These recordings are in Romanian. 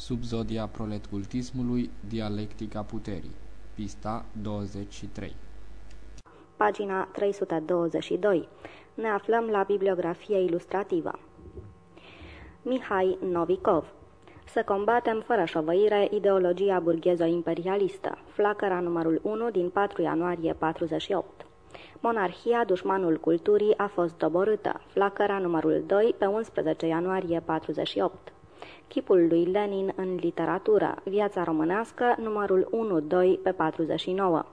Subzodia proletcultismului, dialectica puterii. Pista 23 Pagina 322. Ne aflăm la bibliografie ilustrativă. Mihai Novikov Să combatem fără șovăire ideologia burghezo-imperialistă. Flacăra numărul 1 din 4 ianuarie 48. Monarhia, dușmanul culturii, a fost doborâtă. Flacăra numărul 2 pe 11 ianuarie 48. Chipul lui Lenin în literatură, Viața românească, numărul 1-2 pe 49.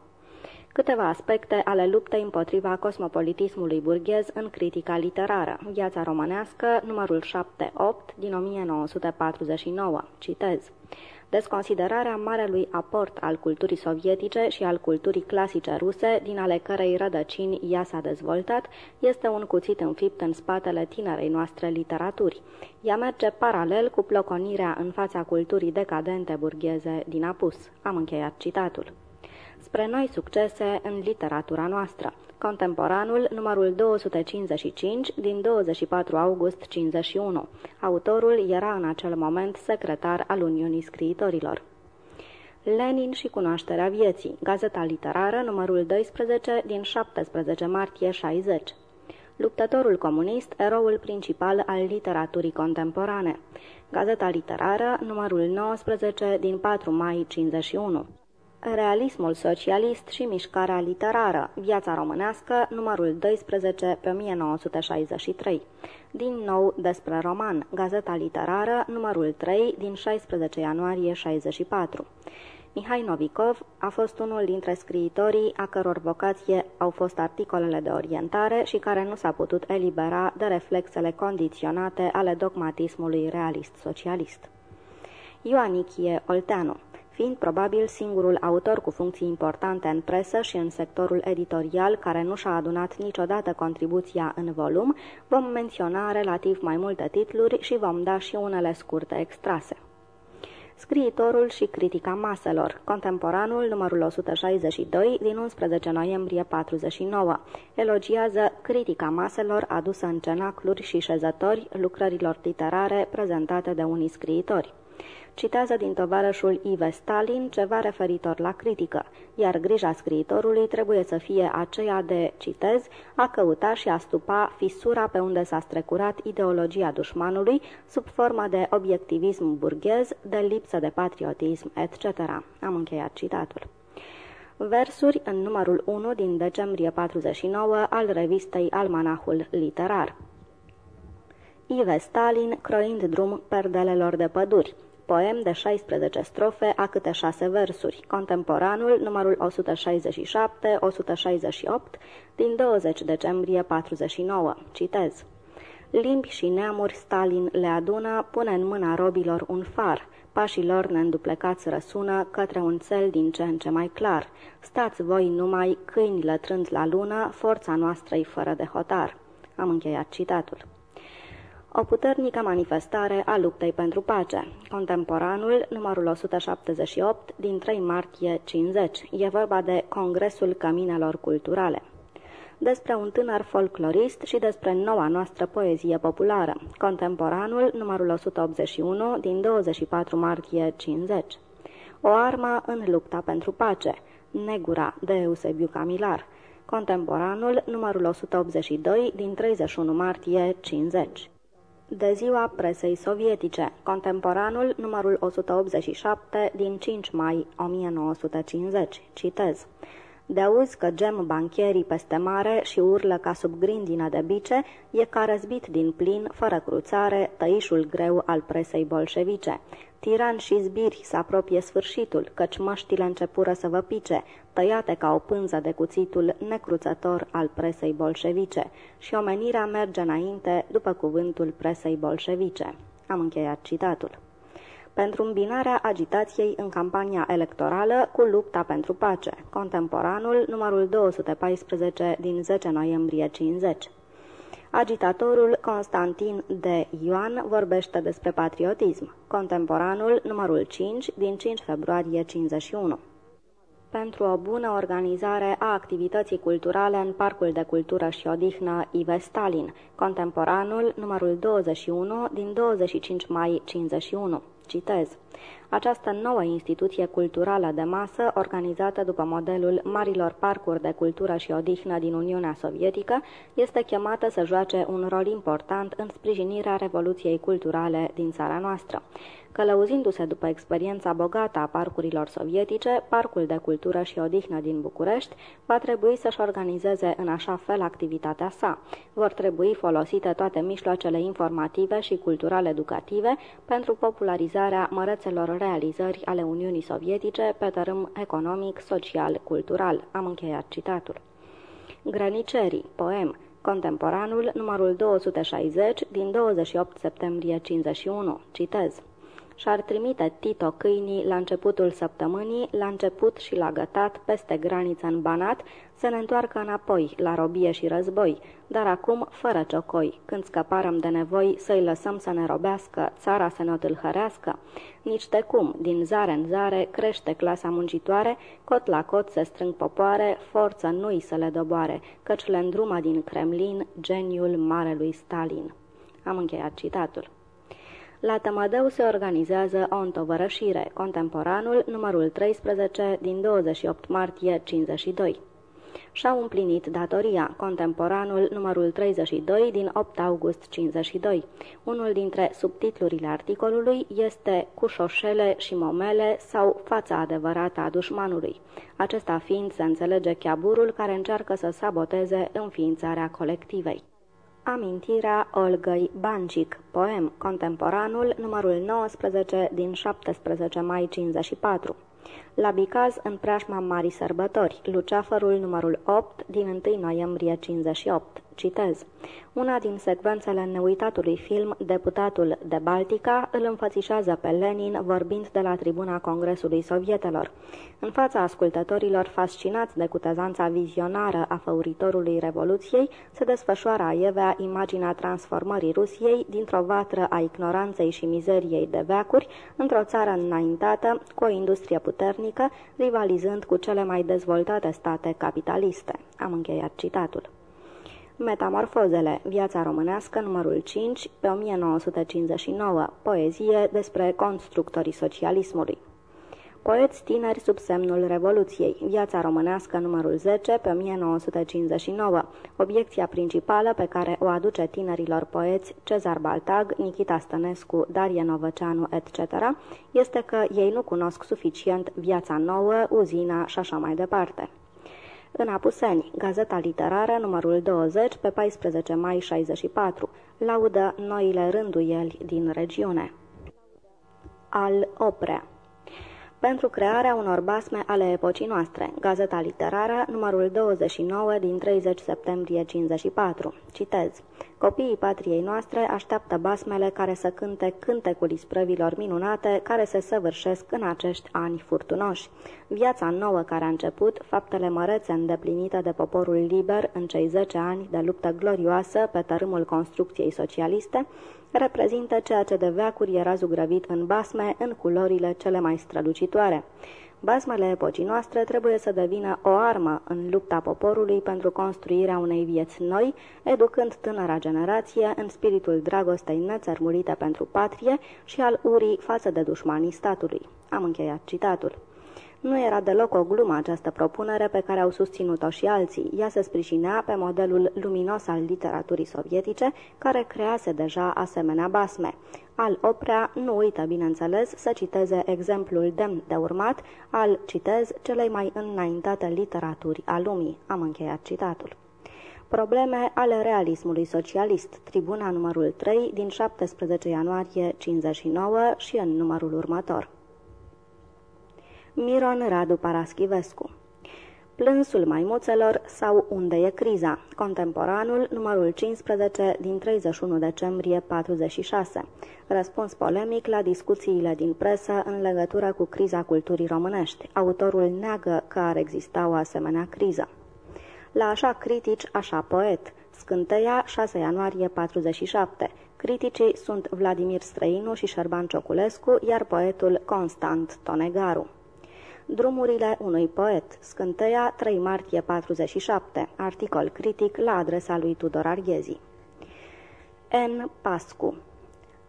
Câteva aspecte ale luptei împotriva cosmopolitismului burghez în critica literară, Viața românească, numărul 7-8 din 1949. Citez desconsiderarea marelui aport al culturii sovietice și al culturii clasice ruse, din ale cărei rădăcini ea s-a dezvoltat, este un cuțit înfipt în spatele tinerei noastre literaturi. Ea merge paralel cu ploconirea în fața culturii decadente burgheze din apus. Am încheiat citatul spre noi succese în literatura noastră. Contemporanul, numărul 255, din 24 august 51. Autorul era în acel moment secretar al Uniunii Scriitorilor. Lenin și cunoașterea vieții, Gazeta literară, numărul 12, din 17 martie 60. Luptătorul comunist, eroul principal al literaturii contemporane. Gazeta literară, numărul 19, din 4 mai 51. Realismul socialist și mișcarea literară, Viața românească, numărul 12 pe 1963. Din nou despre roman, Gazeta literară, numărul 3 din 16 ianuarie 64. Mihai Novikov a fost unul dintre scriitorii a căror vocație au fost articolele de orientare și care nu s-a putut elibera de reflexele condiționate ale dogmatismului realist-socialist. Ioanichie Olteanu fiind probabil singurul autor cu funcții importante în presă și în sectorul editorial care nu și-a adunat niciodată contribuția în volum, vom menționa relativ mai multe titluri și vom da și unele scurte extrase. Scriitorul și critica maselor, contemporanul numărul 162 din 11 noiembrie 49, elogiază critica maselor adusă în cenacluri și șezători lucrărilor literare prezentate de unii scriitori citează din tovarășul Ive Stalin ceva referitor la critică, iar grija scriitorului trebuie să fie aceea de, citez, a căuta și a stupa fisura pe unde s-a strecurat ideologia dușmanului sub formă de obiectivism burghez, de lipsă de patriotism, etc. Am încheiat citatul. Versuri în numărul 1 din decembrie 49 al revistei Almanahul Literar. Ive Stalin croind drum perdelelor de păduri poem de 16 strofe a câte 6 versuri, contemporanul numărul 167-168 din 20 decembrie 49. Citez. Limbi și neamuri Stalin le adună, pune în mâna robilor un far, pașii lor neînduplecați răsună către un cel din ce în ce mai clar. Stați voi numai câini lătrând la lună, forța noastră fără de hotar. Am încheiat citatul o puternică manifestare a luptei pentru pace. Contemporanul, numărul 178, din 3 martie 50. E vorba de Congresul Căminelor Culturale. Despre un tânăr folclorist și despre noua noastră poezie populară. Contemporanul, numărul 181, din 24 martie 50. O armă în lupta pentru pace. Negura, de Eusebiu Camilar. Contemporanul, numărul 182, din 31 martie 50 de ziua presei sovietice, contemporanul numărul 187 din 5 mai 1950. Citez. De auzi că gem bancherii peste mare și urlă ca sub grindină de bice, e ca răzbit din plin, fără cruțare, tăișul greu al presei bolșevice. Tiran și zbiri să apropie sfârșitul, căci măștile începură să vă pice, tăiate ca o pânză de cuțitul necruțător al presei bolșevice, și omenirea merge înainte după cuvântul presei bolșevice. Am încheiat citatul pentru îmbinarea agitației în campania electorală cu lupta pentru pace, contemporanul numărul 214 din 10 noiembrie 50. Agitatorul Constantin de Ioan vorbește despre patriotism, contemporanul numărul 5 din 5 februarie 51 pentru o bună organizare a activității culturale în Parcul de Cultură și Odihnă Ive Stalin, contemporanul numărul 21 din 25 mai 51. Citez. Această nouă instituție culturală de masă, organizată după modelul marilor parcuri de cultură și odihnă din Uniunea Sovietică, este chemată să joace un rol important în sprijinirea revoluției culturale din țara noastră. Călăuzindu-se după experiența bogată a parcurilor sovietice, Parcul de Cultură și Odihnă din București va trebui să-și organizeze în așa fel activitatea sa. Vor trebui folosite toate mijloacele informative și cultural-educative pentru popularizarea mărețelor realizări ale Uniunii Sovietice pe tărâm economic, social, cultural. Am încheiat citatul. Grănicerii, poem, Contemporanul, numărul 260, din 28 septembrie 51. Citez și-ar trimite Tito câinii la începutul săptămânii, la început și la gătat, peste graniță în Banat, să ne întoarcă înapoi, la robie și război, dar acum fără ciocoi, când scăparăm de nevoi să-i lăsăm să ne robească, țara să ne o tâlhărească. Nici de cum, din zare în zare, crește clasa muncitoare, cot la cot se strâng popoare, forță nu-i să le doboare, căci le îndrumă din Kremlin geniul marelui Stalin. Am încheiat citatul. La Tămădău se organizează o întovărășire, contemporanul numărul 13 din 28 martie 52 și-au împlinit datoria, contemporanul numărul 32 din 8 august 52. Unul dintre subtitlurile articolului este Cu șoșele și momele sau Fața adevărată a dușmanului. Acesta fiind se înțelege chiaburul care încearcă să saboteze înființarea colectivei. Amintirea Olgăi Bancic, poem contemporanul numărul 19 din 17 mai 54. La Bicaz în preajma Marii Sărbători, Luceafărul numărul 8 din 1 noiembrie 58. Citez. Una din secvențele neuitatului film, Deputatul de Baltica, îl înfățișează pe Lenin vorbind de la tribuna Congresului Sovietelor. În fața ascultătorilor fascinați de cutezanța vizionară a făuritorului Revoluției, se desfășoară aievea imaginea transformării Rusiei dintr-o vatră a ignoranței și mizeriei de veacuri într-o țară înaintată, cu o industrie puternică, rivalizând cu cele mai dezvoltate state capitaliste. Am încheiat citatul. Metamorfozele, viața românească, numărul 5, pe 1959, poezie despre constructorii socialismului. Poeți tineri sub semnul Revoluției, viața românească, numărul 10, pe 1959, obiecția principală pe care o aduce tinerilor poeți Cezar Baltag, Nikita Stănescu, Darie Novăceanu, etc., este că ei nu cunosc suficient viața nouă, uzina și așa mai departe. În Apuseni, Gazeta Literară, numărul 20, pe 14 mai 64, laudă noile rânduieli din regiune. Al Oprea pentru crearea unor basme ale epocii noastre. Gazeta literară, numărul 29 din 30 septembrie 54. Citez. Copiii patriei noastre așteaptă basmele care să cânte cântecul isprăvilor minunate care se săvârșesc în acești ani furtunoși. Viața nouă care a început, faptele mărețe îndeplinite de poporul liber în cei 10 ani de luptă glorioasă pe tărâmul construcției socialiste, reprezintă ceea ce de veacuri era zugrăvit în basme în culorile cele mai strălucitoare. Basmele epocii noastre trebuie să devină o armă în lupta poporului pentru construirea unei vieți noi, educând tânăra generație în spiritul dragostei nețărmurite pentru patrie și al urii față de dușmanii statului. Am încheiat citatul. Nu era deloc o glumă această propunere pe care au susținut-o și alții. Ea se sprijinea pe modelul luminos al literaturii sovietice, care crease deja asemenea basme. Al Oprea nu uită, bineînțeles, să citeze exemplul demn de urmat al, citez, celei mai înaintate literaturi a lumii. Am încheiat citatul. Probleme ale realismului socialist, tribuna numărul 3 din 17 ianuarie 59 și în numărul următor. Miron Radu Paraschivescu Plânsul maimuțelor sau Unde e criza? Contemporanul, numărul 15 din 31 decembrie 46. Răspuns polemic la discuțiile din presă în legătură cu criza culturii românești. Autorul neagă că ar exista o asemenea criză. La așa critici, așa poet. Scânteia, 6 ianuarie 47. Criticii sunt Vladimir Străinu și Șerban Cioculescu, iar poetul Constant Tonegaru. Drumurile unui poet, Scânteia, 3 martie 47, articol critic la adresa lui Tudor Arghezi. N. Pascu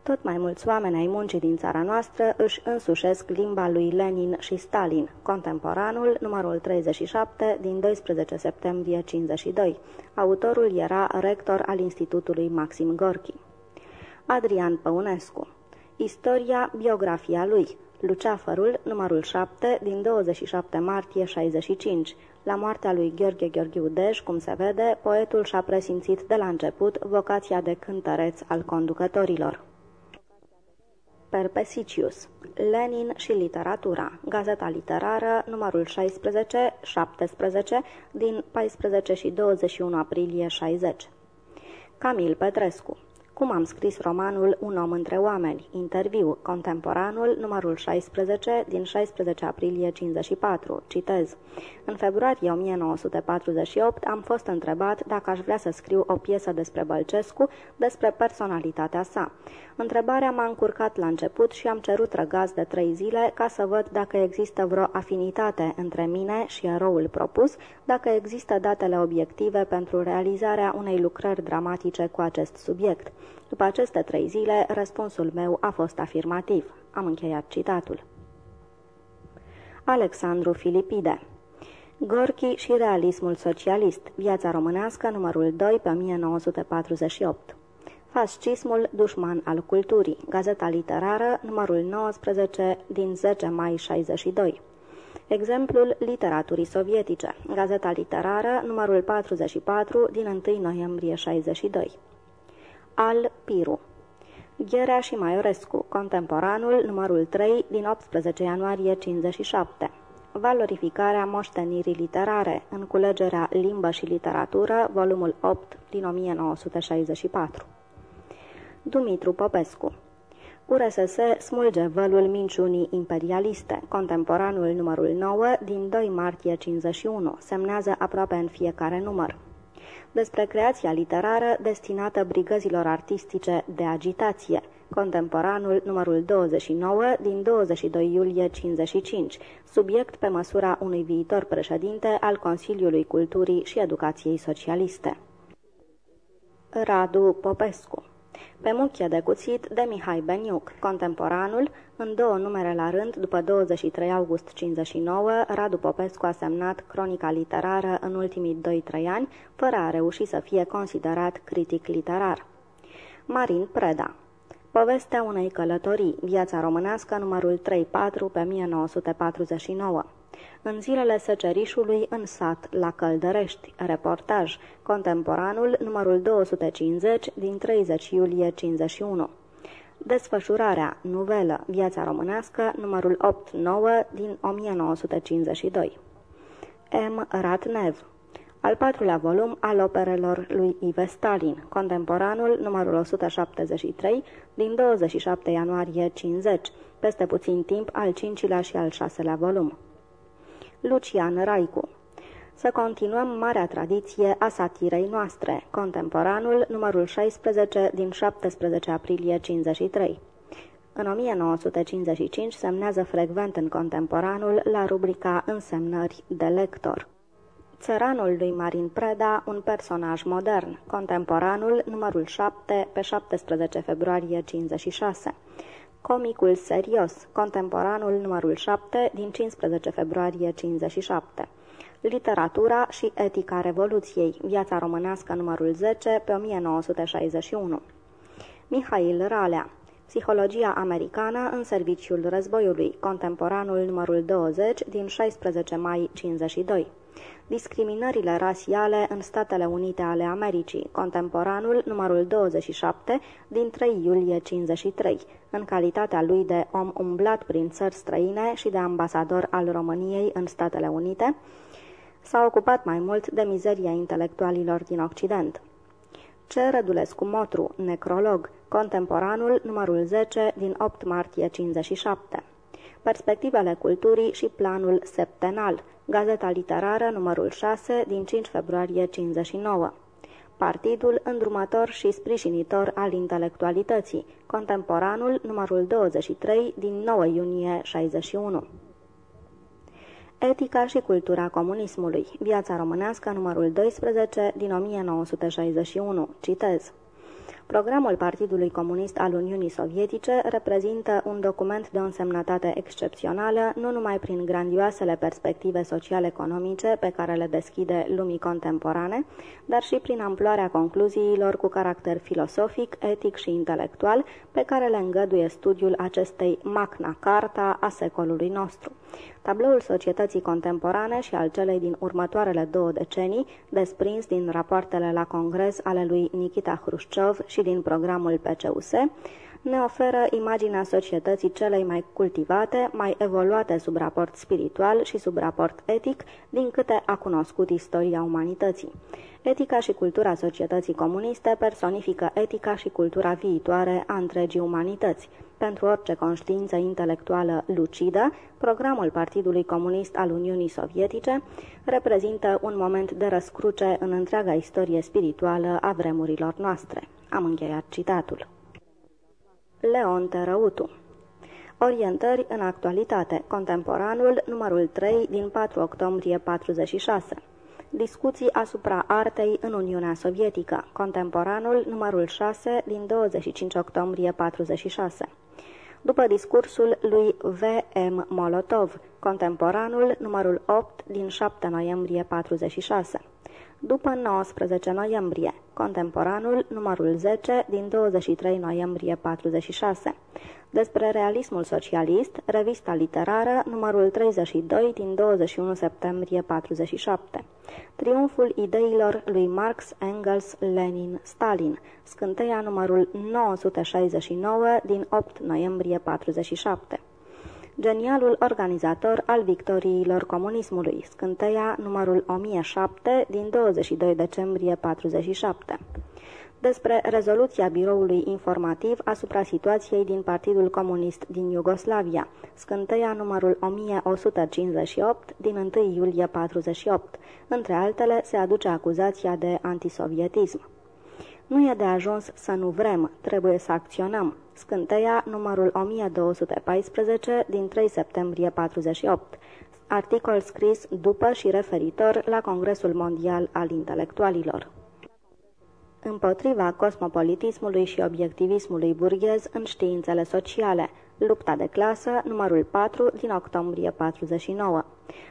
Tot mai mulți oameni ai muncii din țara noastră își însușesc limba lui Lenin și Stalin, contemporanul numărul 37 din 12 septembrie 52. Autorul era rector al Institutului Maxim Gorki. Adrian Păunescu Istoria, biografia lui Luceafărul, numărul 7, din 27 martie 65. La moartea lui Gheorghe Gheorghiu Dej, cum se vede, poetul și-a presimțit de la început vocația de cântăreț al conducătorilor. Perpesicius Lenin și literatura Gazeta literară, numărul 16, 17, din 14 și 21 aprilie 60 Camil Petrescu cum am scris romanul Un om între oameni, interviu, contemporanul, numărul 16, din 16 aprilie 54, citez. În februarie 1948 am fost întrebat dacă aș vrea să scriu o piesă despre Bălcescu, despre personalitatea sa. Întrebarea m-a încurcat la început și am cerut răgaz de trei zile ca să văd dacă există vreo afinitate între mine și eroul propus, dacă există datele obiective pentru realizarea unei lucrări dramatice cu acest subiect. După aceste trei zile, răspunsul meu a fost afirmativ. Am încheiat citatul. Alexandru Filipide. Gorki și realismul socialist, viața românească, numărul 2 pe 1948 Fascismul, dușman al culturii, Gazeta literară, numărul 19 din 10 mai 62 Exemplul literaturii sovietice, Gazeta literară, numărul 44 din 1 noiembrie 62 al Piru. Gherea și Maiorescu, contemporanul, numărul 3, din 18 ianuarie 57. Valorificarea moștenirii literare, în culegerea Limbă și Literatură, volumul 8, din 1964. Dumitru Popescu URSS smulge vălul minciunii imperialiste, contemporanul numărul 9 din 2 martie 51, semnează aproape în fiecare număr despre creația literară destinată brigăzilor artistice de agitație, contemporanul numărul 29 din 22 iulie 55, subiect pe măsura unui viitor președinte al Consiliului Culturii și Educației Socialiste. Radu Popescu pe muchie de cuțit de Mihai Beniuc, contemporanul, în două numere la rând, după 23 august 59, Radu Popescu a semnat cronica literară în ultimii 2-3 ani, fără a reuși să fie considerat critic literar. Marin Preda. Povestea unei călătorii, viața românească, numărul 3-4 pe 1949 în zilele secerișului în sat, la Căldărești, reportaj, contemporanul numărul 250 din 30 iulie 51. Desfășurarea, nuvelă, Viața românească, numărul 8-9 din 1952. M. Ratnev al patrulea volum al operelor lui Ive Stalin, contemporanul numărul 173 din 27 ianuarie 50, peste puțin timp al cincilea și al șaselea volum. Lucian Raicu Să continuăm marea tradiție a satirei noastre, contemporanul numărul 16 din 17 aprilie 53. În 1955 semnează frecvent în contemporanul la rubrica Însemnări de lector. Țăranul lui Marin Preda, un personaj modern, contemporanul numărul 7 pe 17 februarie 56. Comicul serios, contemporanul numărul 7 din 15 februarie 57. Literatura și etica Revoluției, viața românească numărul 10 pe 1961. Mihail Ralea, Psihologia americană în serviciul războiului, contemporanul numărul 20 din 16 mai 52. Discriminările rasiale în Statele Unite ale Americii, contemporanul numărul 27 din 3 iulie 53, în calitatea lui de om umblat prin țări străine și de ambasador al României în Statele Unite, s-a ocupat mai mult de mizeria intelectualilor din Occident. C. Rădulescu Motru, necrolog, contemporanul numărul 10 din 8 martie 57. Perspectivele culturii și planul septenal, Gazeta literară numărul 6 din 5 februarie 59. Partidul îndrumător și sprijinitor al intelectualității, contemporanul numărul 23 din 9 iunie 61. Etica și cultura comunismului, viața românească numărul 12 din 1961, citez. Programul Partidului Comunist al Uniunii Sovietice reprezintă un document de o însemnătate excepțională, nu numai prin grandioasele perspective social-economice pe care le deschide lumii contemporane, dar și prin amploarea concluziilor cu caracter filosofic, etic și intelectual pe care le îngăduie studiul acestei Magna Carta a secolului nostru. Tabloul societății contemporane și al celei din următoarele două decenii, desprins din rapoartele la congres ale lui Nikita Hrușciov și din programul PCUS, ne oferă imaginea societății celei mai cultivate, mai evoluate sub raport spiritual și sub raport etic, din câte a cunoscut istoria umanității. Etica și cultura societății comuniste personifică etica și cultura viitoare a întregii umanități. Pentru orice conștiință intelectuală lucidă, programul Partidului Comunist al Uniunii Sovietice reprezintă un moment de răscruce în întreaga istorie spirituală a vremurilor noastre. Am încheiat citatul. Leon Terăutu Orientări în actualitate. Contemporanul, numărul 3 din 4 octombrie 46. Discuții asupra artei în Uniunea Sovietică. Contemporanul, numărul 6 din 25 octombrie 46. După discursul lui V.M. Molotov, contemporanul, numărul 8 din 7 noiembrie 46 după 19 noiembrie, contemporanul numărul 10 din 23 noiembrie 46. Despre realismul socialist, revista literară numărul 32 din 21 septembrie 47. Triumful ideilor lui Marx, Engels, Lenin, Stalin, scânteia numărul 969 din 8 noiembrie 47 genialul organizator al victoriilor comunismului, scânteia numărul 1007 din 22 decembrie 47 despre rezoluția biroului informativ asupra situației din Partidul Comunist din Iugoslavia, scânteia numărul 1158 din 1 iulie 48. Între altele, se aduce acuzația de antisovietism. Nu e de ajuns să nu vrem, trebuie să acționăm. Scânteia numărul 1214 din 3 septembrie 48. Articol scris după și referitor la Congresul Mondial al Intelectualilor împotriva cosmopolitismului și obiectivismului burghez în științele sociale, Lupta de clasă, numărul 4, din octombrie 49.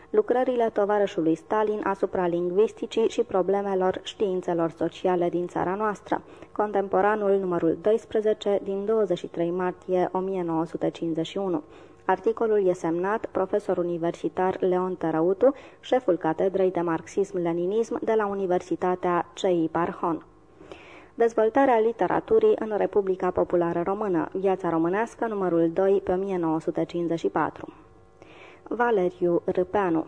Lucrările tovarășului Stalin asupra lingvisticii și problemelor științelor sociale din țara noastră. Contemporanul numărul 12, din 23 martie 1951. Articolul e semnat profesor universitar Leon Tărăutu, șeful catedrei de marxism-leninism de la Universitatea CEI Parhon. Dezvoltarea literaturii în Republica Populară Română, Viața românească, numărul 2, pe 1954. Valeriu Râpeanu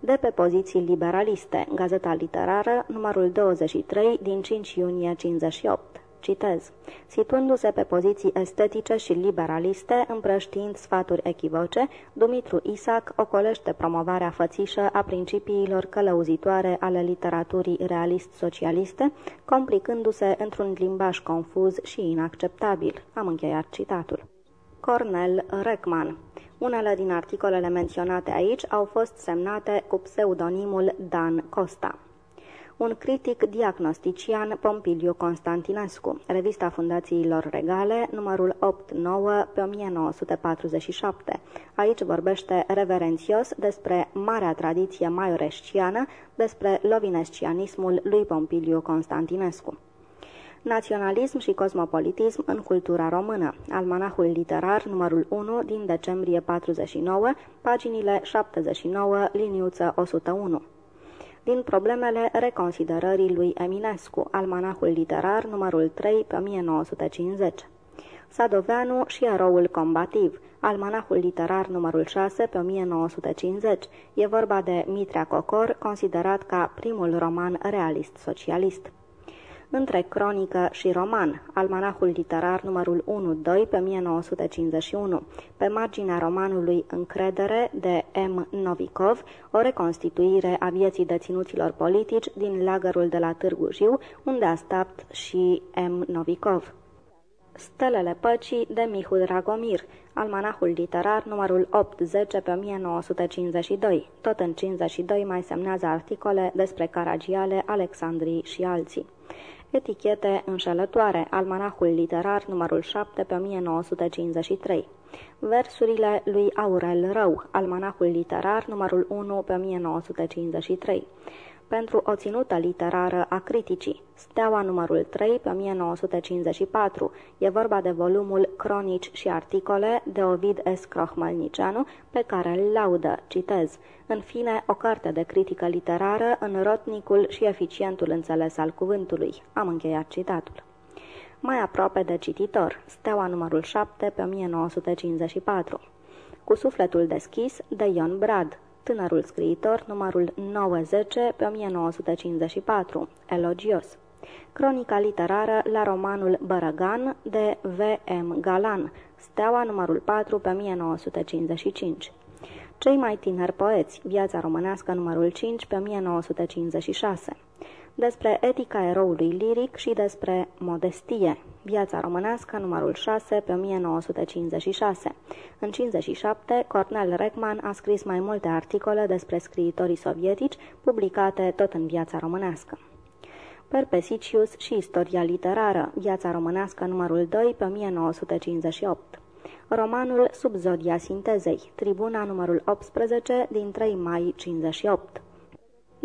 De pe poziții liberaliste, Gazeta Literară, numărul 23, din 5 iunie 58. Citez. Situându-se pe poziții estetice și liberaliste, împrăștiind sfaturi echivoce, Dumitru Isac ocolește promovarea fățișă a principiilor călăuzitoare ale literaturii realist-socialiste, complicându-se într-un limbaj confuz și inacceptabil. Am încheiat citatul. Cornel Reckman unele din articolele menționate aici au fost semnate cu pseudonimul Dan Costa un critic diagnostician Pompiliu Constantinescu, revista Fundațiilor Regale, numărul 8-9 pe 1947. Aici vorbește reverențios despre marea tradiție maioresciană, despre lovinescianismul lui Pompiliu Constantinescu. Naționalism și cosmopolitism în cultura română. Almanahul literar numărul 1 din decembrie 49, paginile 79, liniuță 101 din problemele reconsiderării lui Eminescu, almanahul literar numărul 3 pe 1950. Sadoveanu și eroul combativ, almanahul literar numărul 6 pe 1950. E vorba de Mitrea Cocor, considerat ca primul roman realist-socialist între cronică și roman, almanahul literar numărul 1-2 pe 1951, pe marginea romanului Încredere de M. Novikov, o reconstituire a vieții deținuților politici din lagărul de la Târgu Jiu, unde a stat și M. Novikov. Stelele păcii de Mihu Dragomir, almanahul literar numărul 8-10 pe 1952. Tot în 52 mai semnează articole despre Caragiale, Alexandrii și alții. Etichete înșelătoare, almanahul literar numărul 7 pe 1953. Versurile lui Aurel Rău, almanahul literar numărul 1 pe 1953 pentru o ținută literară a criticii. Steaua numărul 3 pe 1954. E vorba de volumul Cronici și articole de Ovid S. Crohmalnicianu, pe care îl laudă, citez. În fine, o carte de critică literară în rotnicul și eficientul înțeles al cuvântului. Am încheiat citatul. Mai aproape de cititor, Steaua numărul 7 pe 1954. Cu sufletul deschis, de Ion Brad, Tânărul scriitor, numărul 910 pe 1954, elogios. Cronica literară la romanul Bărăgan de V.M. Galan, Steaua numărul 4 pe 1955. Cei mai tineri poeți, Viața românească numărul 5 pe 1956 despre etica eroului liric și despre modestie. Viața românească, numărul 6, pe 1956. În 57, Cornel Reckman a scris mai multe articole despre scriitorii sovietici, publicate tot în Viața românească. Perpesicius și istoria literară, Viața românească, numărul 2, pe 1958. Romanul Sub zodia sintezei, Tribuna numărul 18, din 3 mai 58.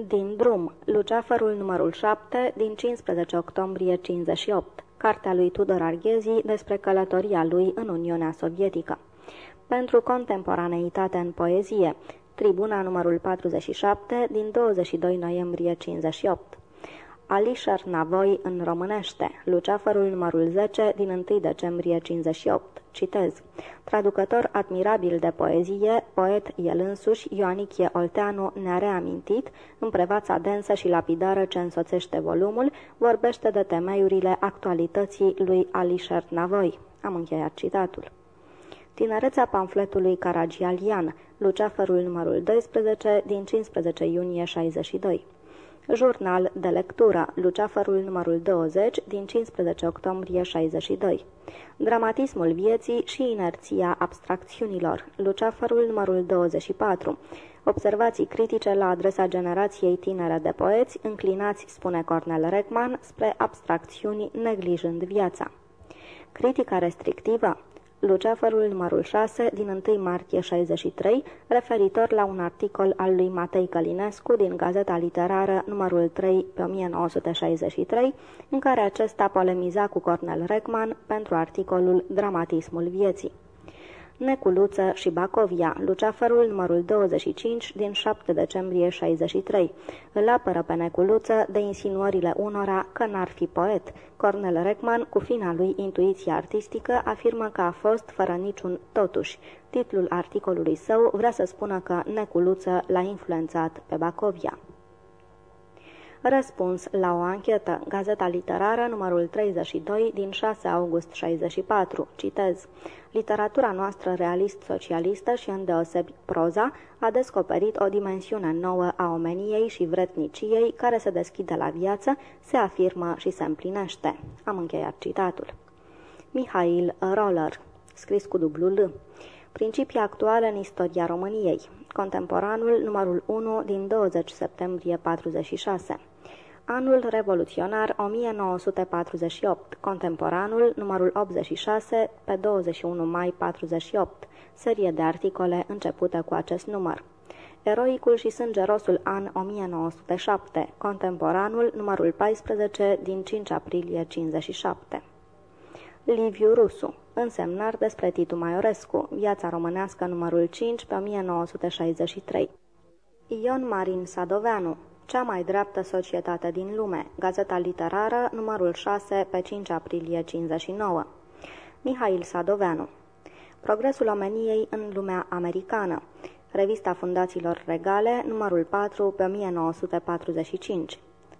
Din drum, Luceafărul numărul 7, din 15 octombrie 58, cartea lui Tudor Arghezi despre călătoria lui în Uniunea Sovietică. Pentru contemporaneitate în poezie, Tribuna numărul 47, din 22 noiembrie 58. Alisher Navoi în românește, Luceafărul numărul 10 din 1 decembrie 58. Citez. Traducător admirabil de poezie, poet el însuși, Ioanichie Olteanu ne-a reamintit, în prevața densă și lapidară ce însoțește volumul, vorbește de temeiurile actualității lui Alisher Navoi. Am încheiat citatul. Tinerețea pamfletului Caragialian, Luceafărul numărul 12 din 15 iunie 62. Jurnal de lectură, Luceafărul numărul 20, din 15 octombrie 62. Dramatismul vieții și inerția abstracțiunilor, Luceafărul numărul 24. Observații critice la adresa generației tinere de poeți, înclinați, spune Cornel Reckman, spre abstracțiuni neglijând viața. Critica restrictivă Luceafărul numărul 6 din 1 martie 63, referitor la un articol al lui Matei Călinescu din Gazeta Literară numărul 3 pe 1963, în care acesta polemiza cu Cornel Reckman pentru articolul Dramatismul vieții. Neculuță și Bacovia, Luceafărul numărul 25 din 7 decembrie 63. Îl apără pe Neculuță de insinuările unora că n-ar fi poet. Cornel Reckman, cu fina lui intuiție artistică, afirmă că a fost fără niciun totuși. Titlul articolului său vrea să spună că Neculuță l-a influențat pe Bacovia. Răspuns la o anchetă. Gazeta literară, numărul 32, din 6 august 64. Citez. Literatura noastră realist-socialistă și îndeosebi proza a descoperit o dimensiune nouă a omeniei și vretniciei care se deschide la viață, se afirmă și se împlinește. Am încheiat citatul. Mihail Roller, scris cu dublu L. Principii actuale în istoria României. Contemporanul numărul 1 din 20 septembrie 46. Anul revoluționar 1948, contemporanul numărul 86 pe 21 mai 48, serie de articole începută cu acest număr. Eroicul și sângerosul an 1907, contemporanul numărul 14 din 5 aprilie 57. Liviu Rusu, însemnar despre Titu Maiorescu, viața românească numărul 5 pe 1963. Ion Marin Sadoveanu, cea mai dreaptă societate din lume, Gazeta Literară, numărul 6, pe 5 aprilie 59. Mihail Sadoveanu Progresul omeniei în lumea americană, Revista Fundațiilor Regale, numărul 4, pe 1945.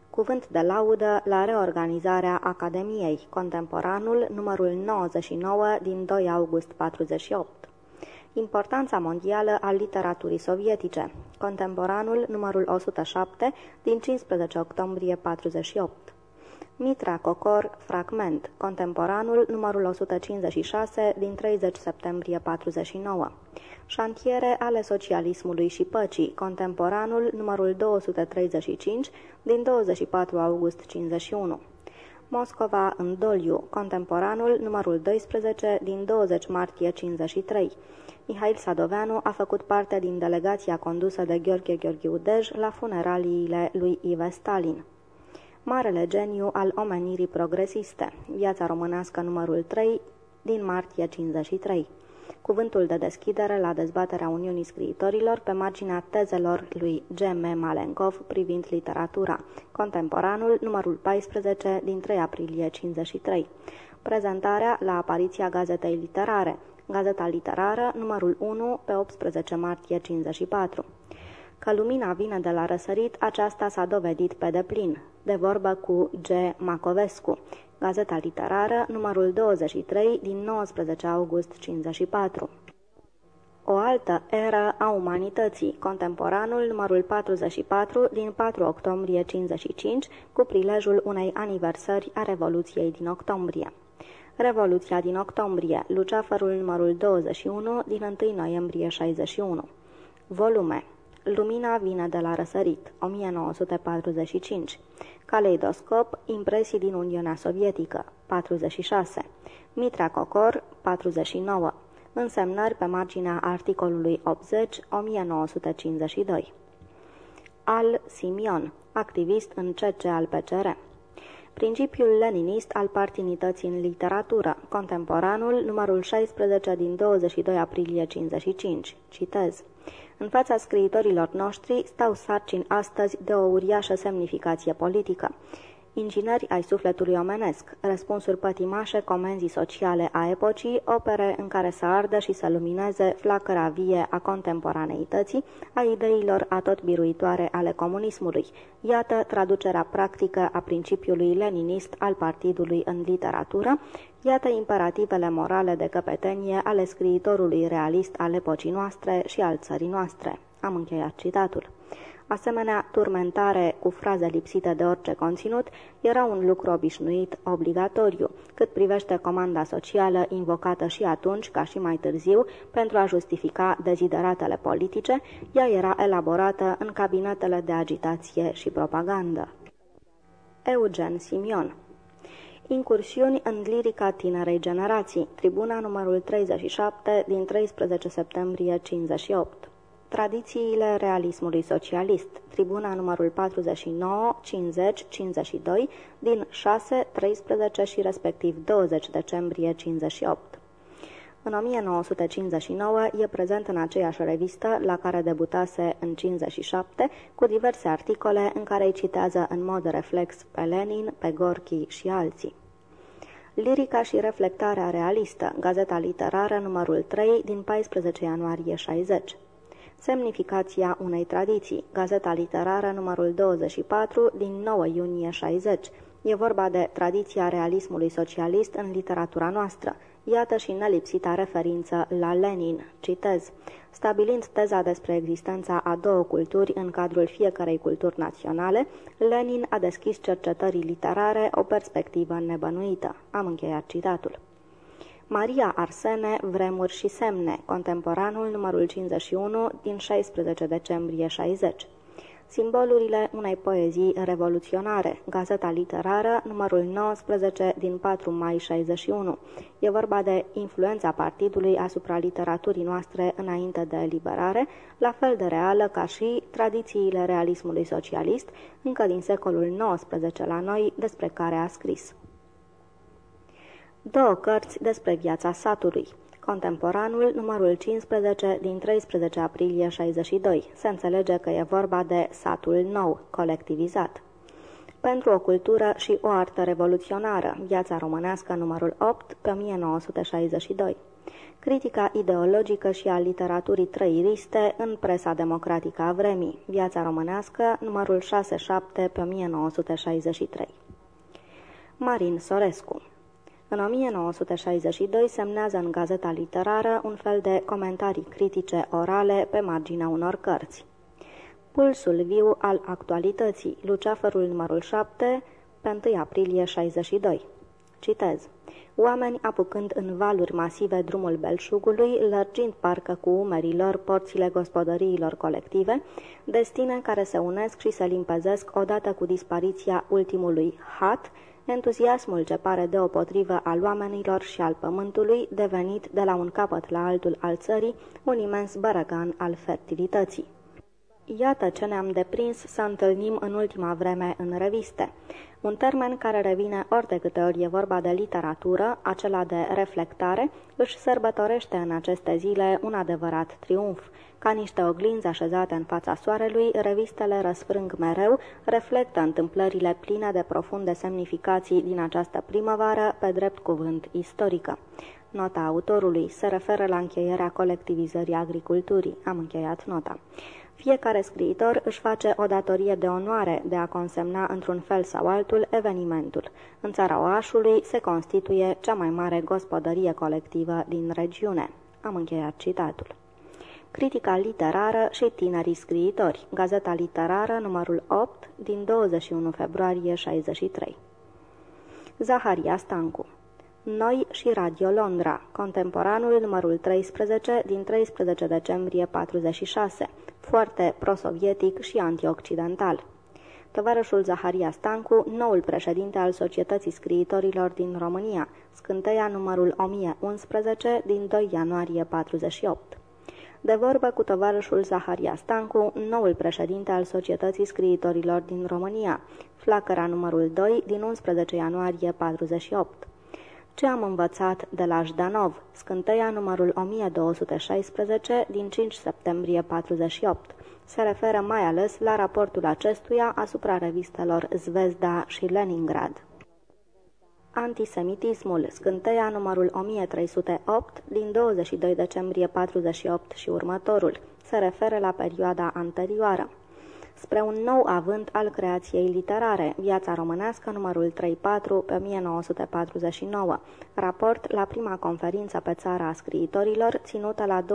Cuvânt de laudă la reorganizarea Academiei, Contemporanul, numărul 99 din 2 august 48. Importanța mondială a literaturii sovietice. Contemporanul numărul 107 din 15 octombrie 48. Mitra Cocor, fragment, contemporanul numărul 156 din 30 septembrie 49. Șantiere ale socialismului și păcii, contemporanul numărul 235 din 24 august 51. Moscova în doliu, contemporanul numărul 12 din 20 martie 53. Mihail Sadoveanu a făcut parte din delegația condusă de Gheorghe Gheorghiu Dej la funeraliile lui Ive Stalin. Marele geniu al omenirii progresiste, viața românească numărul 3 din martie 53 cuvântul de deschidere la dezbaterea Uniunii Scriitorilor pe marginea tezelor lui G.M. Malenkov privind literatura, contemporanul numărul 14 din 3 aprilie 53. Prezentarea la apariția gazetei literare, Gazeta literară, numărul 1, pe 18 martie 54. Că lumina vine de la răsărit, aceasta s-a dovedit pe deplin, de vorbă cu G. Macovescu, Gazeta literară, numărul 23, din 19 august 54. O altă eră a umanității, contemporanul numărul 44 din 4 octombrie 55, cu prilejul unei aniversări a Revoluției din octombrie. Revoluția din octombrie, Luceafărul numărul 21 din 1 noiembrie 61. Volume Lumina vine de la răsărit, 1945. Caleidoscop, impresii din Uniunea Sovietică, 46. Mitra Cocor, 49. Însemnări pe marginea articolului 80, 1952. Al Simion, activist în CC al PCR. Principiul leninist al partinității în literatură, contemporanul, numărul 16 din 22 aprilie 55. Citez. În fața scriitorilor noștri stau sarcini astăzi de o uriașă semnificație politică. Ingineri ai sufletului omenesc, răspunsuri pătimașe comenzii sociale a epocii, opere în care să ardă și să lumineze flacăra vie a contemporaneității, a ideilor atot biruitoare ale comunismului. Iată traducerea practică a principiului leninist al partidului în literatură, Iată imperativele morale de căpetenie ale scriitorului realist al epocii noastre și al țării noastre. Am încheiat citatul. Asemenea, turmentare cu fraze lipsite de orice conținut era un lucru obișnuit, obligatoriu, cât privește comanda socială invocată și atunci, ca și mai târziu, pentru a justifica dezideratele politice, ea era elaborată în cabinetele de agitație și propagandă. Eugen Simion Incursiuni în lirica tinerei generații, tribuna numărul 37 din 13 septembrie 58. Tradițiile realismului socialist, tribuna numărul 49, 50, 52 din 6, 13 și respectiv 20 decembrie 58. În 1959 e prezent în aceeași revistă la care debutase în 57 cu diverse articole în care îi citează în mod reflex pe Lenin, pe Gorki și alții. Lirica și reflectarea realistă, Gazeta literară numărul 3 din 14 ianuarie 60. Semnificația unei tradiții, Gazeta literară numărul 24 din 9 iunie 60. E vorba de tradiția realismului socialist în literatura noastră. Iată și nelipsita referință la Lenin. Citez. Stabilind teza despre existența a două culturi în cadrul fiecarei culturi naționale, Lenin a deschis cercetării literare o perspectivă nebănuită. Am încheiat citatul. Maria Arsene, Vremuri și semne, contemporanul numărul 51 din 16 decembrie 60 simbolurile unei poezii revoluționare, Gazeta literară, numărul 19 din 4 mai 61. E vorba de influența partidului asupra literaturii noastre înainte de eliberare, la fel de reală ca și tradițiile realismului socialist, încă din secolul XIX la noi, despre care a scris. Două cărți despre viața satului. Contemporanul, numărul 15 din 13 aprilie 62. Se înțelege că e vorba de satul nou, colectivizat. Pentru o cultură și o artă revoluționară, viața românească numărul 8 pe 1962. Critica ideologică și a literaturii trăiriste în presa democratică a vremii, viața românească numărul 6-7 pe 1963. Marin Sorescu în 1962 semnează în gazeta literară un fel de comentarii critice orale pe marginea unor cărți. Pulsul viu al actualității, Luceafărul numărul 7, pe 1 aprilie 62. Citez. Oameni apucând în valuri masive drumul belșugului, lărgind parcă cu umerii lor porțile gospodăriilor colective, destine care se unesc și se limpezesc odată cu dispariția ultimului hat, entuziasmul ce pare deopotrivă al oamenilor și al pământului, devenit de la un capăt la altul al țării un imens bărăgan al fertilității. Iată ce ne-am deprins să întâlnim în ultima vreme în reviste. Un termen care revine ori de câte ori e vorba de literatură, acela de reflectare, își sărbătorește în aceste zile un adevărat triumf. Ca niște oglinzi așezate în fața soarelui, revistele răsfrâng mereu, reflectă întâmplările pline de profunde semnificații din această primăvară, pe drept cuvânt istorică. Nota autorului se referă la încheierea colectivizării agriculturii. Am încheiat nota. Fiecare scriitor își face o datorie de onoare de a consemna într-un fel sau altul evenimentul. În țara Oașului se constituie cea mai mare gospodărie colectivă din regiune. Am încheiat citatul. Critica literară și tinerii scriitori, Gazeta literară numărul 8 din 21 februarie 63. Zaharia Stancu. Noi și Radio Londra, contemporanul numărul 13 din 13 decembrie 46, foarte prosovietic și antioccidental. Tovarășul Zaharia Stancu, noul președinte al Societății Scriitorilor din România, scânteia numărul 1011 din 2 ianuarie 48 de vorbă cu tovarășul Zaharia Stancu, noul președinte al Societății Scriitorilor din România, flacăra numărul 2 din 11 ianuarie 48. Ce am învățat de la Jdanov, scânteia numărul 1216 din 5 septembrie 48. Se referă mai ales la raportul acestuia asupra revistelor Zvezda și Leningrad. Antisemitismul, scânteia numărul 1308 din 22 decembrie 48 și următorul, se referă la perioada anterioară. Spre un nou avânt al creației literare, Viața românească numărul 34 pe 1949, raport la prima conferință pe țara a scriitorilor, ținută la 25-27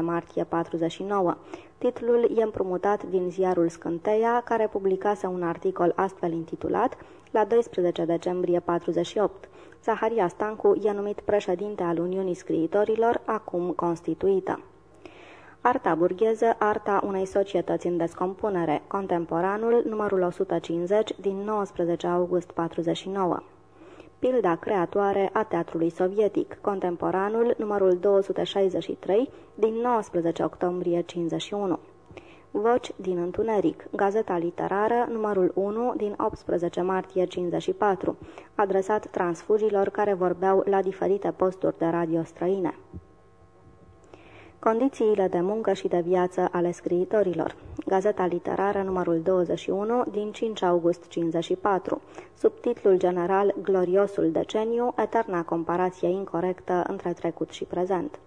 martie 49. Titlul e împrumutat din ziarul Scânteia, care publicase un articol astfel intitulat la 12 decembrie 48. Zaharia Stancu e numit președinte al Uniunii Scriitorilor, acum constituită. Arta burgheză, arta unei societăți în descompunere, contemporanul, numărul 150, din 19 august 49. Pilda creatoare a teatrului sovietic, contemporanul, numărul 263, din 19 octombrie 51. Voci din întuneric, Gazeta literară, numărul 1 din 18 martie 54, adresat transfugilor care vorbeau la diferite posturi de radio străine. Condițiile de muncă și de viață ale scriitorilor. Gazeta literară numărul 21 din 5 august 54. Subtitlul general Gloriosul deceniu, eterna comparație incorrectă între trecut și prezent.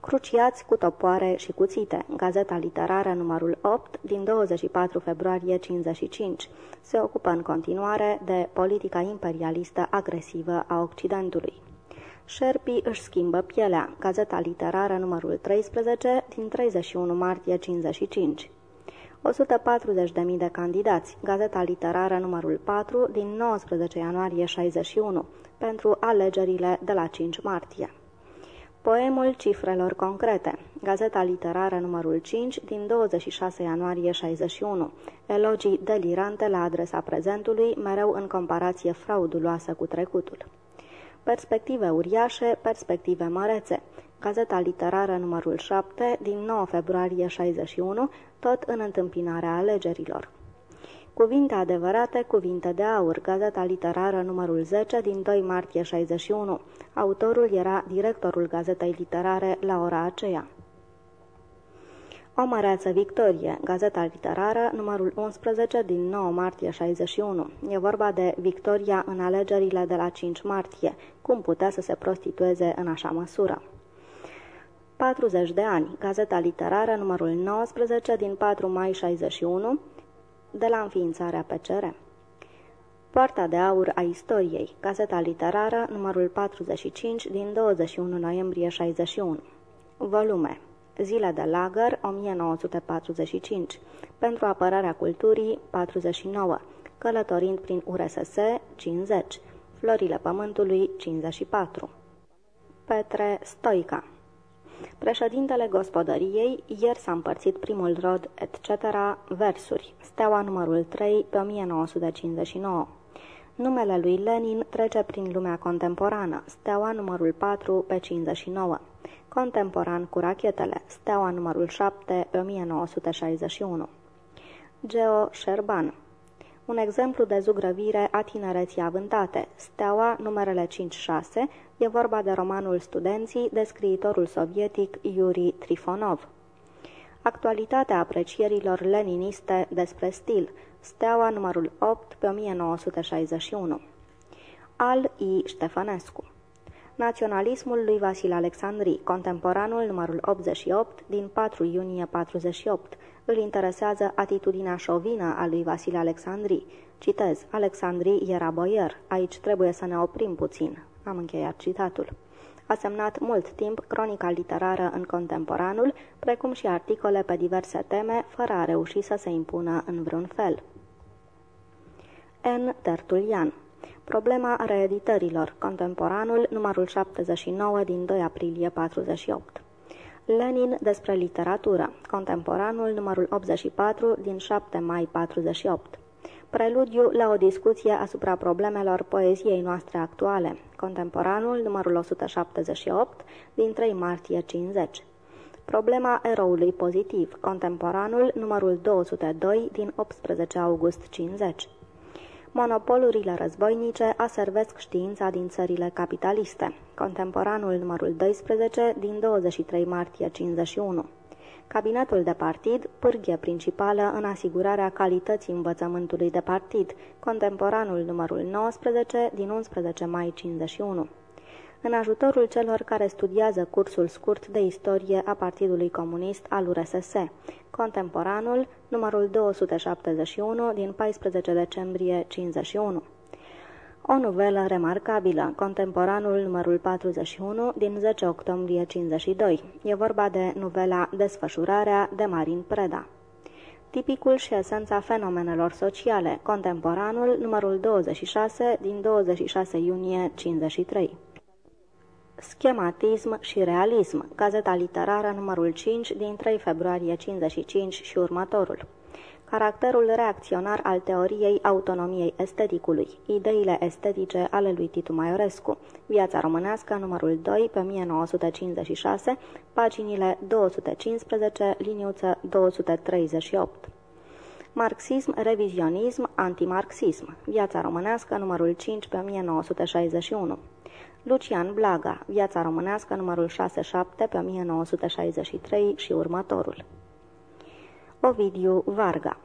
Cruciați cu topoare și cuțite. Gazeta literară numărul 8 din 24 februarie 55. Se ocupă în continuare de politica imperialistă agresivă a Occidentului. Șerpii își schimbă pielea. Gazeta literară numărul 13 din 31 martie 55. 140.000 de candidați. Gazeta literară numărul 4 din 19 ianuarie 61 pentru alegerile de la 5 martie. Poemul cifrelor concrete. Gazeta literară numărul 5 din 26 ianuarie 61. Elogii delirante la adresa prezentului, mereu în comparație frauduloasă cu trecutul. Perspective uriașe, perspective mărețe. Gazeta literară numărul 7 din 9 februarie 61, tot în întâmpinarea alegerilor. Cuvinte adevărate, cuvinte de aur, Gazeta literară numărul 10 din 2 martie 61. Autorul era directorul Gazetei literare la ora aceea. O măreață victorie, Gazeta literară, numărul 11 din 9 martie 61. E vorba de victoria în alegerile de la 5 martie. Cum putea să se prostitueze în așa măsură? 40 de ani, Gazeta literară, numărul 19 din 4 mai 61, de la înființarea PCR. Poarta de aur a istoriei, Gazeta literară, numărul 45 din 21 noiembrie 61. Volume. Zile de lagăr 1945 Pentru apărarea culturii 49 Călătorind prin URSS 50 Florile pământului 54 Petre Stoica Președintele gospodăriei, ieri s-a împărțit primul rod, etc., versuri, steaua numărul 3 pe 1959. Numele lui Lenin trece prin lumea contemporană, steaua numărul 4 pe 59. Contemporan cu rachetele, steaua numărul 7 pe 1961. Geo Sherban un exemplu de zugrăvire a tinereții avântate. Steaua, numerele 5-6, e vorba de romanul Studenții de scriitorul sovietic Yuri Trifonov. Actualitatea aprecierilor leniniste despre stil, Steaua numărul 8 pe 1961. Al I. Ștefănescu Naționalismul lui Vasil Alexandri, contemporanul numărul 88 din 4 iunie 48. Îl interesează atitudinea șovină a lui Vasil Alexandri. Citez, Alexandri era boier, aici trebuie să ne oprim puțin. Am încheiat citatul. A semnat mult timp cronica literară în contemporanul, precum și articole pe diverse teme, fără a reuși să se impună în vreun fel. N. Tertulian Problema reeditărilor, contemporanul, numărul 79 din 2 aprilie 48. Lenin despre literatură, contemporanul, numărul 84 din 7 mai 48. Preludiu la o discuție asupra problemelor poeziei noastre actuale, contemporanul, numărul 178 din 3 martie 50. Problema eroului pozitiv, contemporanul, numărul 202 din 18 august 50 monopolurile războinice aservesc știința din țările capitaliste. Contemporanul numărul 12 din 23 martie 51. Cabinetul de partid, pârghie principală în asigurarea calității învățământului de partid, contemporanul numărul 19 din 11 mai 51 în ajutorul celor care studiază cursul scurt de istorie a Partidului Comunist al URSS, contemporanul numărul 271 din 14 decembrie 51. O novelă remarcabilă, contemporanul numărul 41 din 10 octombrie 52. E vorba de novela Desfășurarea de Marin Preda. Tipicul și esența fenomenelor sociale, contemporanul numărul 26 din 26 iunie 53. Schematism și realism, gazeta literară numărul 5 din 3 februarie 55 și următorul. Caracterul reacționar al teoriei autonomiei esteticului, ideile estetice ale lui Titu Maiorescu, Viața românească numărul 2 pe 1956, paginile 215, liniuță 238. Marxism, revizionism, antimarxism, Viața românească numărul 5 pe 1961. Lucian Blaga, Viața românească, numărul 67 pe 1963 și următorul. Ovidiu Varga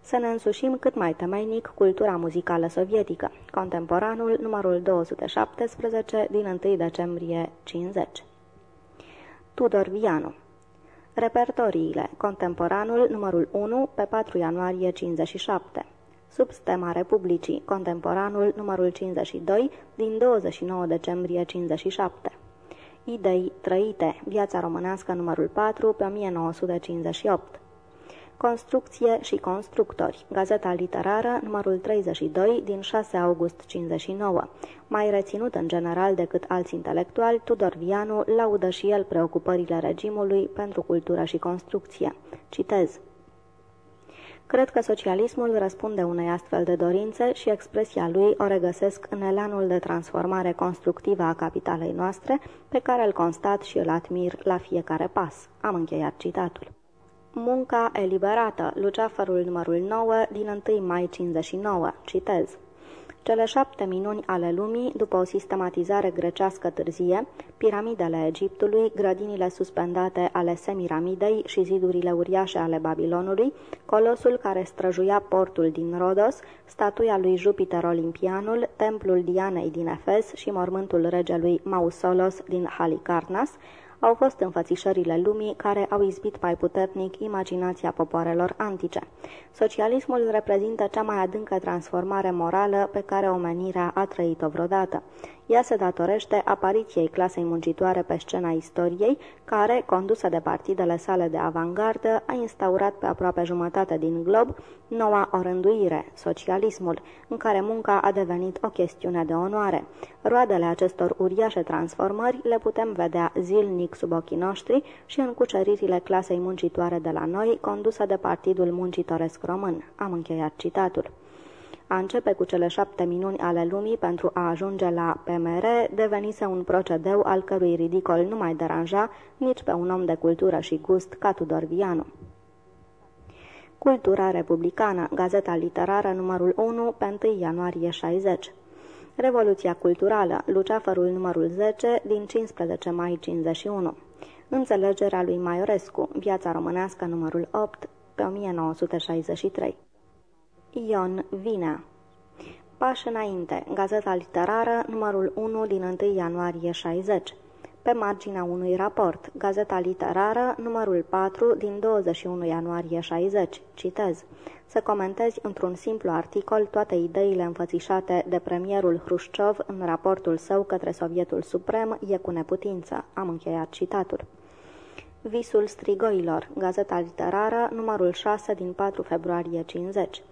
Să ne însușim cât mai temeinic cultura muzicală sovietică, contemporanul numărul 217 din 1 decembrie 50. Tudor Vianu Repertoriile, contemporanul numărul 1 pe 4 ianuarie 57 sub stema Republicii, contemporanul numărul 52 din 29 decembrie 57. Idei trăite, viața românească numărul 4 pe 1958. Construcție și constructori, Gazeta literară numărul 32 din 6 august 59. Mai reținut în general decât alți intelectuali, Tudor Vianu laudă și el preocupările regimului pentru cultură și construcție. Citez. Cred că socialismul răspunde unei astfel de dorințe și expresia lui o regăsesc în elanul de transformare constructivă a capitalei noastre, pe care îl constat și îl admir la fiecare pas. Am încheiat citatul. Munca eliberată, Luceafărul numărul 9 din 1 mai 59, citez. Cele șapte minuni ale lumii, după o sistematizare grecească târzie, piramidele Egiptului, grădinile suspendate ale Semiramidei și zidurile uriașe ale Babilonului, colosul care străjuia portul din Rodos, statuia lui Jupiter Olimpianul, templul Dianei din Efes și mormântul regelui Mausolos din Halicarnas, au fost înfățișările lumii care au izbit mai puternic imaginația popoarelor antice. Socialismul reprezintă cea mai adâncă transformare morală pe care omenirea a trăit-o vreodată. Ea se datorește apariției clasei muncitoare pe scena istoriei, care, condusă de partidele sale de avangardă, a instaurat pe aproape jumătate din glob noua orânduire, socialismul, în care munca a devenit o chestiune de onoare. Roadele acestor uriașe transformări le putem vedea zilnic sub ochii noștri și în cuceririle clasei muncitoare de la noi, condusă de Partidul Muncitoresc Român. Am încheiat citatul. A începe cu cele șapte minuni ale lumii pentru a ajunge la PMR devenise un procedeu al cărui ridicol nu mai deranja nici pe un om de cultură și gust ca Tudor Vianu. Cultura republicană, gazeta literară numărul 1, pe 1 ianuarie 60. Revoluția culturală, Luceafărul numărul 10, din 15 mai 51. Înțelegerea lui Maiorescu, Viața românească numărul 8, pe 1963. Ion Vinea Pași înainte, Gazeta literară, numărul 1 din 1 ianuarie 60 pe marginea unui raport, Gazeta Literară, numărul 4, din 21 ianuarie 60. Citez. Să comentezi într-un simplu articol toate ideile înfățișate de premierul Hrușciov în raportul său către Sovietul Suprem e cu neputință. Am încheiat citatul. Visul strigoilor, Gazeta Literară, numărul 6 din 4 februarie 50.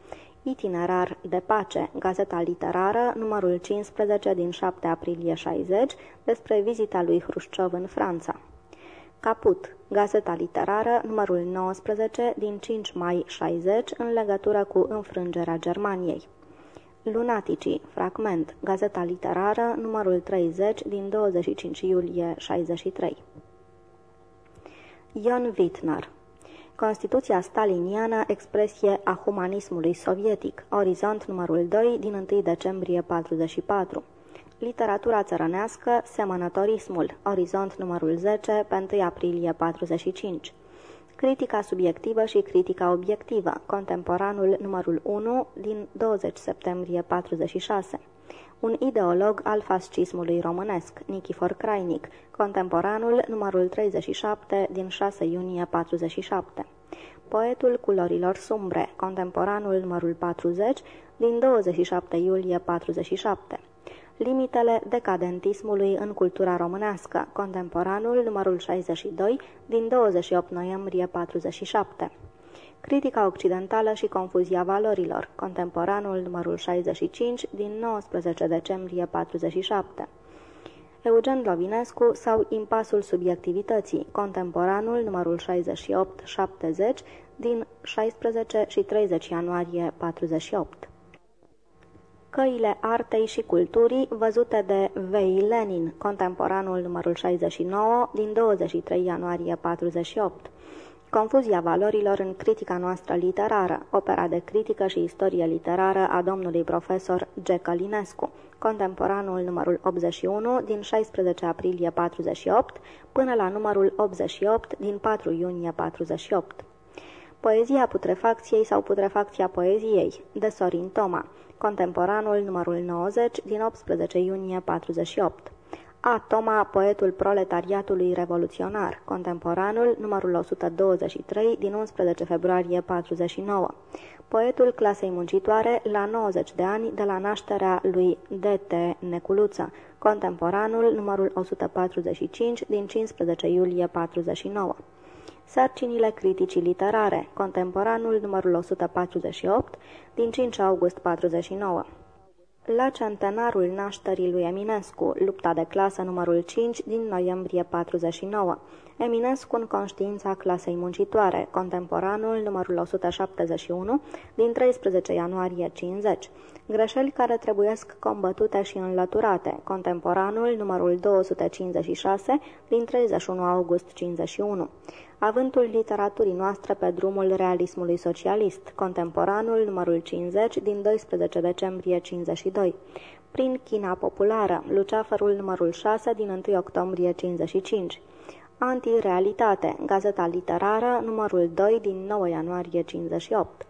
Itinerar de pace, Gazeta Literară, numărul 15 din 7 aprilie 60, despre vizita lui Hrușciov în Franța. Caput, Gazeta Literară, numărul 19 din 5 mai 60, în legătură cu înfrângerea Germaniei. Lunaticii, fragment, Gazeta Literară, numărul 30 din 25 iulie 63. Ion Wittner Constituția staliniană, expresie a humanismului sovietic, orizont numărul 2 din 1 decembrie 44. Literatura țărănească, semănătorismul, orizont numărul 10, pe 1 aprilie 45. Critica subiectivă și critica obiectivă, contemporanul numărul 1 din 20 septembrie 46 un ideolog al fascismului românesc, Nichifor Crainic, contemporanul numărul 37 din 6 iunie 47. Poetul culorilor sumbre, contemporanul numărul 40 din 27 iulie 47. Limitele decadentismului în cultura românească, contemporanul numărul 62 din 28 noiembrie 47. Critica occidentală și confuzia valorilor, contemporanul numărul 65 din 19 decembrie 47. Eugen Lovinescu sau Impasul subiectivității, contemporanul numărul 68-70 din 16 și 30 ianuarie 48. Căile artei și culturii văzute de Vei Lenin, contemporanul numărul 69 din 23 ianuarie 48. Confuzia valorilor în critica noastră literară, opera de critică și istorie literară a domnului profesor G. Călinescu, contemporanul numărul 81 din 16 aprilie 48 până la numărul 88 din 4 iunie 48. Poezia putrefacției sau putrefacția poeziei, de Sorin Toma, contemporanul numărul 90 din 18 iunie 48. A. Toma, poetul proletariatului revoluționar, contemporanul, numărul 123, din 11 februarie 49. Poetul clasei muncitoare la 90 de ani de la nașterea lui D.T. Neculuță, contemporanul, numărul 145, din 15 iulie 49. Sarcinile criticii literare, contemporanul, numărul 148, din 5 august 49. La centenarul nașterii lui Eminescu, lupta de clasă numărul 5 din noiembrie 49. Eminescu în conștiința clasei muncitoare, contemporanul numărul 171 din 13 ianuarie 50. Greșeli care trebuiesc combătute și înlăturate, contemporanul numărul 256 din 31 august 51 avântul literaturii noastre pe drumul realismului socialist, contemporanul numărul 50 din 12 decembrie 52, prin China populară, Luceafărul numărul 6 din 1 octombrie 55, Antirealitate, Gazeta literară, numărul 2 din 9 ianuarie 58,